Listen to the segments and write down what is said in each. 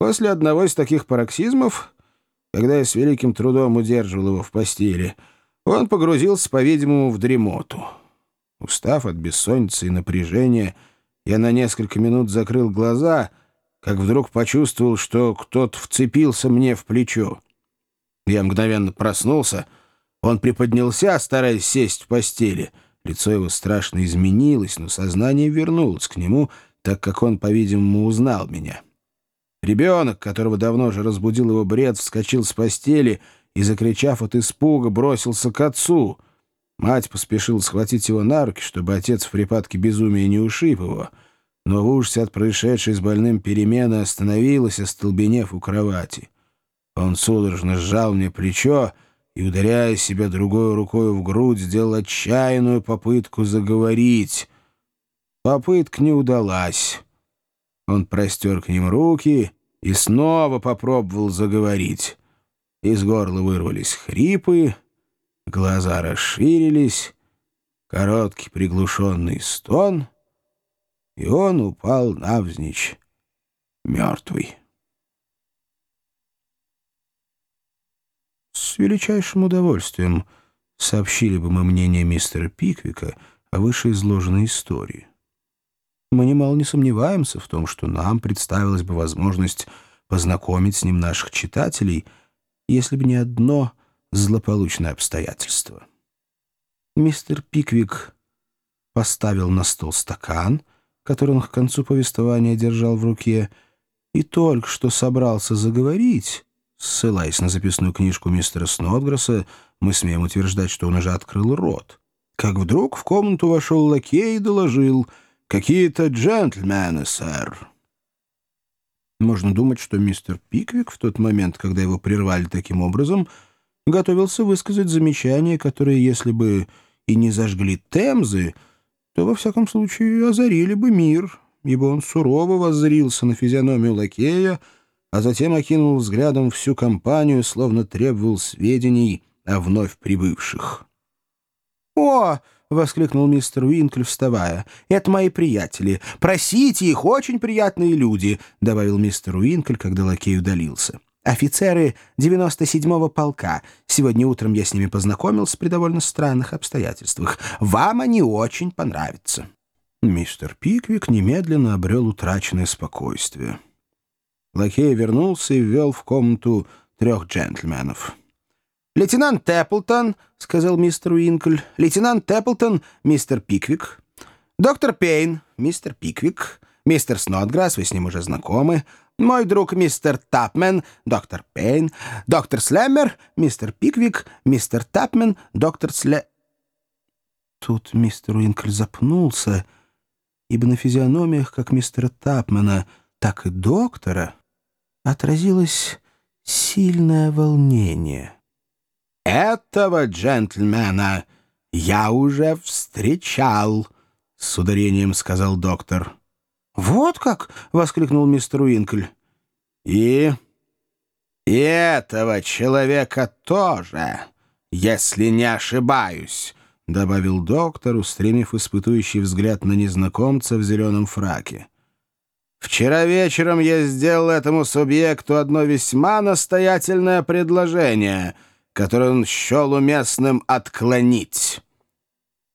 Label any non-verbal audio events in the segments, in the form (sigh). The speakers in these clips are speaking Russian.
После одного из таких пароксизмов, когда я с великим трудом удерживал его в постели, он погрузился, по-видимому, в дремоту. Устав от бессонницы и напряжения, я на несколько минут закрыл глаза, как вдруг почувствовал, что кто-то вцепился мне в плечо. Я мгновенно проснулся. Он приподнялся, стараясь сесть в постели. Лицо его страшно изменилось, но сознание вернулось к нему, так как он, по-видимому, узнал меня. Ребенок, которого давно уже разбудил его бред, вскочил с постели и, закричав от испуга, бросился к отцу. Мать поспешила схватить его на руки, чтобы отец в припадке безумия не ушиб его, но в ужасе от происшедшей с больным перемены остановилась, остолбенев у кровати. Он судорожно сжал мне плечо и, ударяя себя другой рукой в грудь, сделал отчаянную попытку заговорить. Попытка не удалась. Он простер к ним руки и снова попробовал заговорить. Из горла вырвались хрипы, глаза расширились, короткий приглушенный стон, и он упал навзничь, мертвый. С величайшим удовольствием сообщили бы мы мнение мистера Пиквика о вышеизложенной истории. Немало не сомневаемся в том, что нам представилась бы возможность познакомить с ним наших читателей, если бы не одно злополучное обстоятельство. Мистер Пиквик поставил на стол стакан, который он к концу повествования держал в руке, и только что собрался заговорить, ссылаясь на записную книжку мистера Снотгресса, мы смеем утверждать, что он уже открыл рот. Как вдруг в комнату вошел лакей и доложил — «Какие-то джентльмены, сэр». Можно думать, что мистер Пиквик в тот момент, когда его прервали таким образом, готовился высказать замечание, которое, если бы и не зажгли Темзы, то, во всяком случае, озарили бы мир, ибо он сурово воззрился на физиономию лакея, а затем окинул взглядом всю компанию, словно требовал сведений о вновь прибывших. «О!» — воскликнул мистер Уинкль, вставая. «Это мои приятели. Просите их, очень приятные люди», — добавил мистер Уинкль, когда лакей удалился. «Офицеры 97-го полка. Сегодня утром я с ними познакомился при довольно странных обстоятельствах. Вам они очень понравятся». Мистер Пиквик немедленно обрел утраченное спокойствие. Лакей вернулся и ввел в комнату трех джентльменов. «Лейтенант Тэпплтон», — сказал мистер Уинкль, — «лейтенант Тэпплтон, мистер Пиквик, доктор Пейн, мистер Пиквик, мистер Снодграсс, вы с ним уже знакомы, мой друг мистер Тапмен, доктор Пейн, доктор Слэммер, мистер Пиквик, мистер Тапмен, доктор Сле...» Тут мистер Уинкль запнулся, ибо на физиономиях как мистера Тапмена, так и доктора отразилось сильное волнение. «Этого джентльмена я уже встречал», — с ударением сказал доктор. «Вот как!» — воскликнул мистер Уинкль. «И... и этого человека тоже, если не ошибаюсь», — добавил доктор, устремив испытующий взгляд на незнакомца в зеленом фраке. «Вчера вечером я сделал этому субъекту одно весьма настоятельное предложение — который он счел уместным отклонить».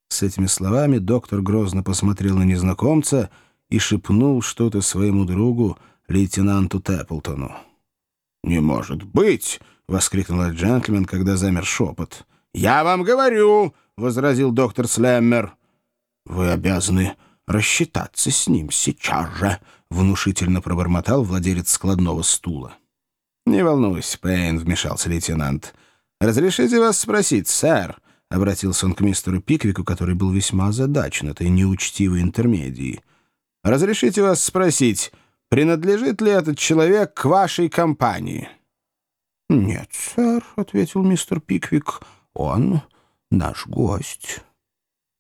С этими словами доктор грозно посмотрел на незнакомца и шепнул что-то своему другу, лейтенанту Тэпплтону. «Не может быть!» — воскликнул джентльмен, когда замер шепот. «Я вам говорю!» — возразил доктор Слэммер. «Вы обязаны рассчитаться с ним сейчас же!» — внушительно пробормотал владелец складного стула. «Не волнуйся, Пейн», — вмешался лейтенант. «Разрешите вас спросить, сэр?» — обратился он к мистеру Пиквику, который был весьма озадачен этой неучтивой интермедией. «Разрешите вас спросить, принадлежит ли этот человек к вашей компании?» «Нет, сэр», — ответил мистер Пиквик, — «он наш гость».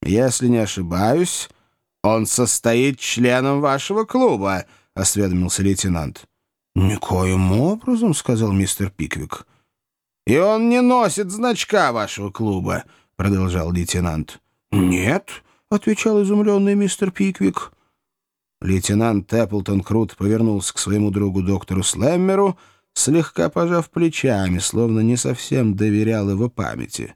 «Если не ошибаюсь, он состоит членом вашего клуба», — осведомился лейтенант. «Никоим образом», — сказал мистер Пиквик. «И он не носит значка вашего клуба», — продолжал лейтенант. «Нет», — отвечал изумленный мистер Пиквик. Лейтенант Тэпплтон круто повернулся к своему другу доктору Слэммеру, слегка пожав плечами, словно не совсем доверял его памяти.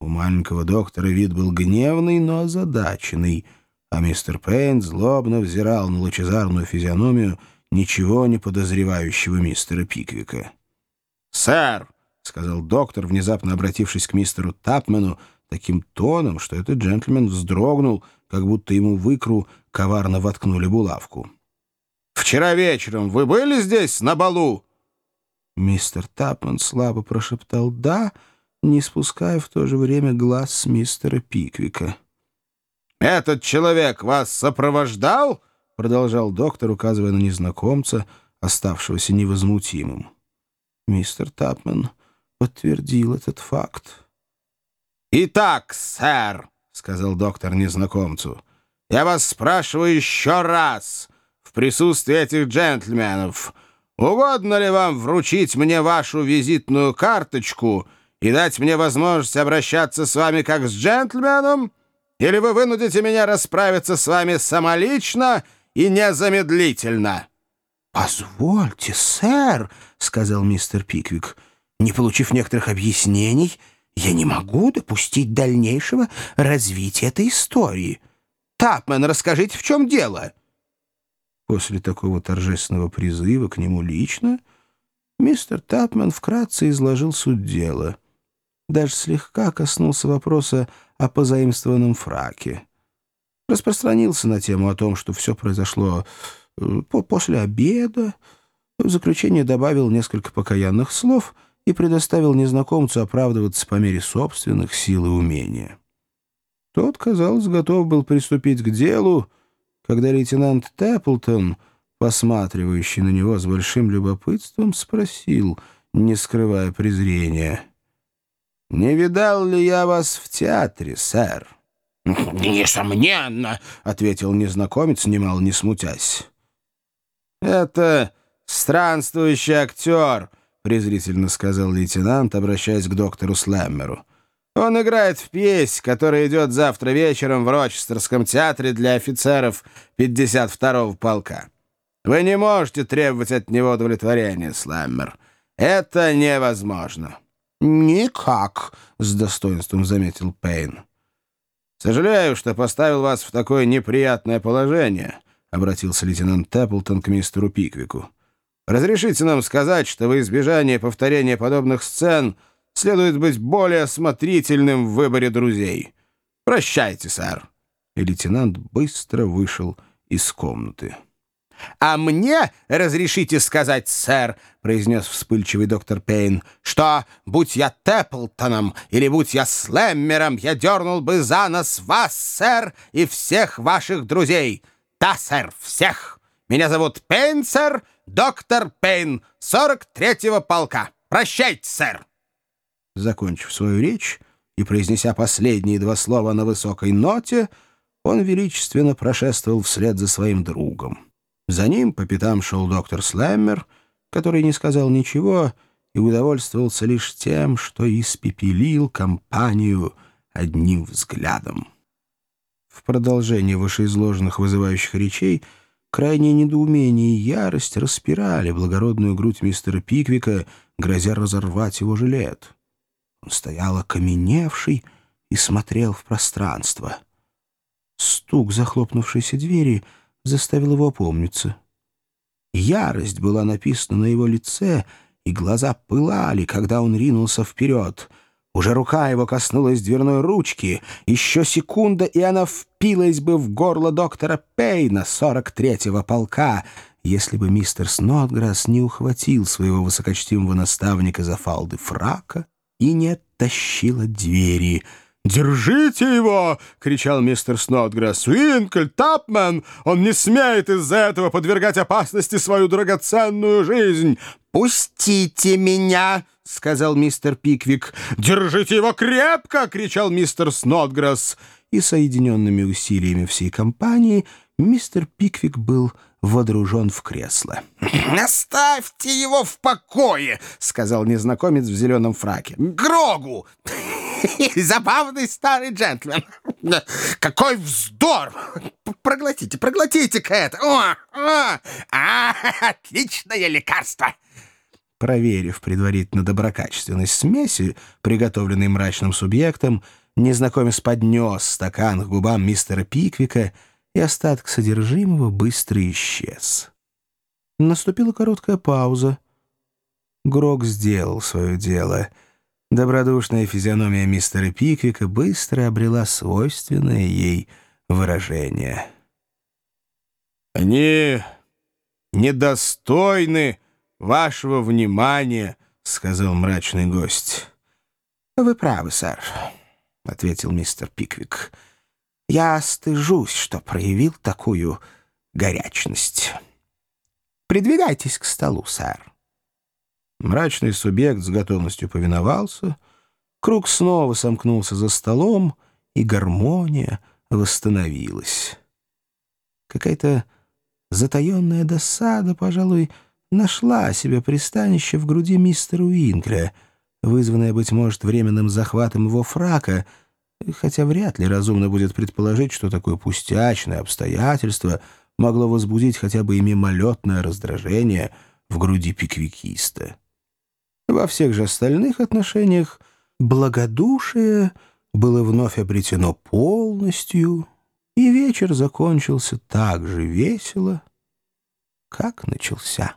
У маленького доктора вид был гневный, но озадаченный, а мистер Пейн злобно взирал на лучезарную физиономию ничего не подозревающего мистера Пиквика. «Сэр!» — сказал доктор, внезапно обратившись к мистеру Тапмену таким тоном, что этот джентльмен вздрогнул, как будто ему в икру коварно воткнули булавку. «Вчера вечером вы были здесь, на балу?» Мистер Тапман слабо прошептал «да», не спуская в то же время глаз с мистера Пиквика. «Этот человек вас сопровождал?» — продолжал доктор, указывая на незнакомца, оставшегося невозмутимым. Мистер Тапман подтвердил этот факт. «Итак, сэр», — сказал доктор незнакомцу, — «я вас спрашиваю еще раз, в присутствии этих джентльменов, угодно ли вам вручить мне вашу визитную карточку и дать мне возможность обращаться с вами как с джентльменом, или вы вынудите меня расправиться с вами самолично и незамедлительно?» «Позвольте, сэр», — сказал мистер Пиквик, — «не получив некоторых объяснений, я не могу допустить дальнейшего развития этой истории. Тапмен, расскажите, в чем дело?» После такого торжественного призыва к нему лично мистер Тапмен вкратце изложил суть дела. Даже слегка коснулся вопроса о позаимствованном фраке. Распространился на тему о том, что все произошло э, после обеда, в заключение добавил несколько покаянных слов и предоставил незнакомцу оправдываться по мере собственных сил и умения. Тот, казалось, готов был приступить к делу, когда лейтенант Тэпплтон, посматривающий на него с большим любопытством, спросил, не скрывая презрения, «Не видал ли я вас в театре, сэр?» «Несомненно», — ответил незнакомец, немало не смутясь. «Это странствующий актер», — презрительно сказал лейтенант, обращаясь к доктору Слэммеру. «Он играет в пьесе, которая идет завтра вечером в Рочестерском театре для офицеров 52-го полка. Вы не можете требовать от него удовлетворения, Слэммер. Это невозможно». «Никак», — с достоинством заметил Пейн. «Сожалею, что поставил вас в такое неприятное положение», — обратился лейтенант Тэпплтон к мистеру Пиквику. «Разрешите нам сказать, что во избежание повторения подобных сцен следует быть более осмотрительным в выборе друзей. Прощайте, сэр». И лейтенант быстро вышел из комнаты. «А мне разрешите сказать, сэр», — произнес вспыльчивый доктор Пейн, «что, будь я Тэпплтоном или будь я Слэммером, я дернул бы за нос вас, сэр, и всех ваших друзей. Да, сэр, всех. Меня зовут Пейн, сэр, доктор Пейн, 43-го полка. Прощайте, сэр». Закончив свою речь и произнеся последние два слова на высокой ноте, он величественно прошествовал вслед за своим другом. За ним по пятам шел доктор Слэммер, который не сказал ничего и удовольствовался лишь тем, что испепелил компанию одним взглядом. В продолжении вышеизложенных вызывающих речей крайнее недоумение и ярость распирали благородную грудь мистера Пиквика, грозя разорвать его жилет. Он стоял окаменевший и смотрел в пространство. Стук захлопнувшейся двери — заставил его опомниться. Ярость была написана на его лице, и глаза пылали, когда он ринулся вперед. Уже рука его коснулась дверной ручки. Еще секунда, и она впилась бы в горло доктора Пейна, 43-го полка, если бы мистер Снотграсс не ухватил своего высокочтимого наставника за фалды фрака и не оттащил от двери — «Держите его!» — кричал мистер Снотгресс. «Уинкель, Тапмен! Он не смеет из-за этого подвергать опасности свою драгоценную жизнь!» «Пустите меня!» — сказал мистер Пиквик. «Держите его крепко!» — кричал мистер Снотгресс. И соединенными усилиями всей компании мистер Пиквик был водружен в кресло. (laughs) «Оставьте его в покое!» — сказал незнакомец в зеленом фраке. «Грогу! (laughs) Забавный старый джентльмен! (laughs) Какой вздор! Проглотите, проглотите-ка это! О, о, а, отличное лекарство!» Проверив предварительно доброкачественность смеси, приготовленной мрачным субъектом, незнакомец поднес стакан к губам мистера Пиквика, и остаток содержимого быстро исчез. Наступила короткая пауза. Грок сделал свое дело. Добродушная физиономия мистера Пиквика быстро обрела свойственное ей выражение. «Они недостойны вашего внимания», — сказал мрачный гость. «Вы правы, сэр», — ответил мистер Пиквик. «Я стыжусь, что проявил такую горячность. Придвигайтесь к столу, сэр». Мрачный субъект с готовностью повиновался. Круг снова сомкнулся за столом, и гармония восстановилась. Какая-то затаенная досада, пожалуй, нашла себе пристанище в груди мистера Уинкля, вызванная, быть может, временным захватом его фрака, хотя вряд ли разумно будет предположить, что такое пустячное обстоятельство могло возбудить хотя бы и мимолетное раздражение в груди пиквикиста. Во всех же остальных отношениях благодушие было вновь обретено полностью, и вечер закончился так же весело, как начался.